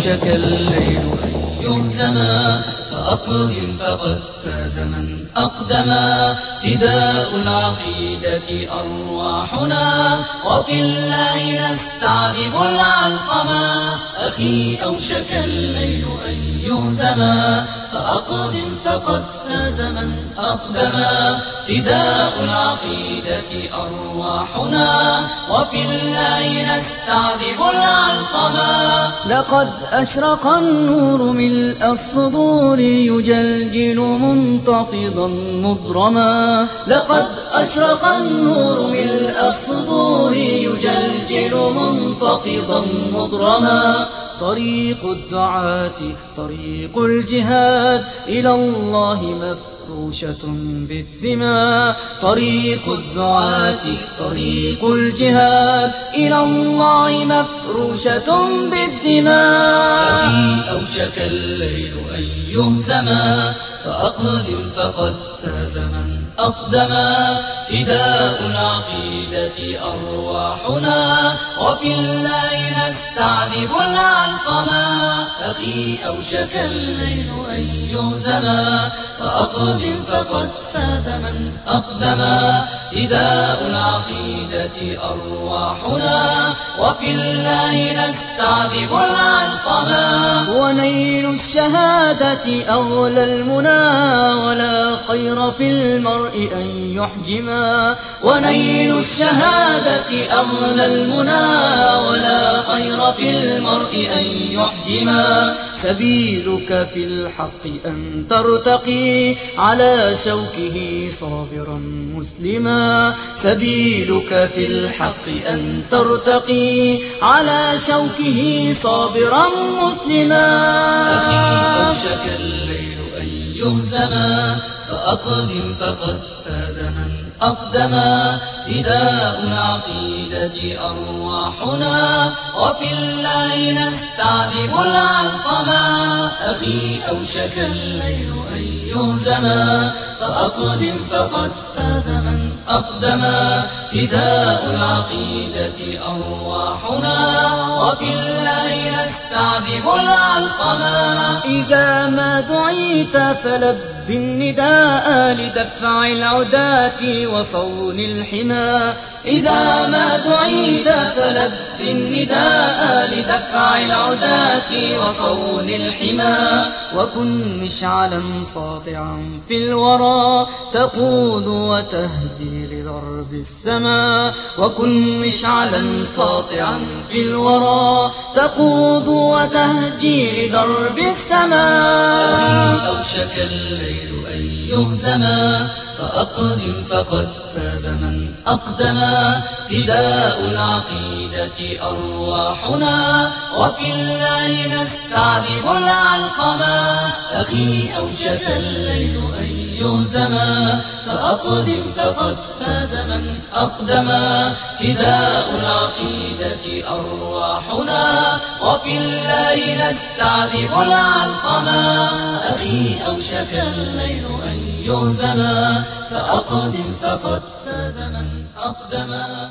أوشك الليل يهزما فأقدم فقد فاز من أقدما فداء العقيدة أرواحنا وفي الله نستعذب العلقما أخي أوشك الليل أن يهزما فأقدم فقد فاز من أقدما فداء العقيدة أرواحنا وفي الله نستعذب العلقما لقد أشرق النور ملء الصدور يجلجل منتفضا مضرما لقد أشرق النور ملء الصدور يجلجل منتفضا مضرما طريق الدعاة طريق الجهاد إلى الله مفروشة بالدماء. طريق الدعاة طريق الجهاد إلى الله مفروشة بالدماء. أوشك الليل أن يهزما فأقدم فقد فاز من أقدما. فداء العقيدة أرواحنا وفي الله نستعذب العلقما أخي أوشك الليل أن يهزما فأقدم فقد فاز من أقدما فداء العقيدة أرواحنا. وفي الله نستعذب العلقما ونيل الشهادة أغلى المنى. خير في المرء أن يحجما ونيل الشهادة أغلى المنى ولا خير في المرء أن يحجما سبيلك في الحق أن ترتقي على شوكه صابرا مسلما سبيلك في الحق أن ترتقي على شوكه صابرا مسلما أخي أوشك الليل أن يهزما فأقدم فقد فاز من أقدما فداء العقيدة أرواحنا. وفي الله نستعذب العلقما أخي أوشك الليل أن يهزما فأقدم فقد فاز من أقدما فداء العقيدة أرواحنا. وفي الله نستعذب العلقما إذا ما دعيت فلب النداء. لدفع العداة وصون الحمى. إذا ما دعيت فلب النداء لدفع العداة وصون الحمى. وكن مشعلا ساطعا في الورى تقود وتهدي لضرب السماء. وكن مشعلا ساطعا في الورى تقود وتهدي لدرب السماء. أوشك الليل أن يهزما فأقدم فقد فاز من أقدما فداء العقيدة أرواحنا وفي الله نستعذب العلقما. أخي أوشك الليل أن يهزما فأقدم فقد فاز من أقدما فداء العقيدة أرواحنا وفي الله نستعذب العلقما أخي أوشك الليل أن يهزما فأقدم فقد فاز من أقدما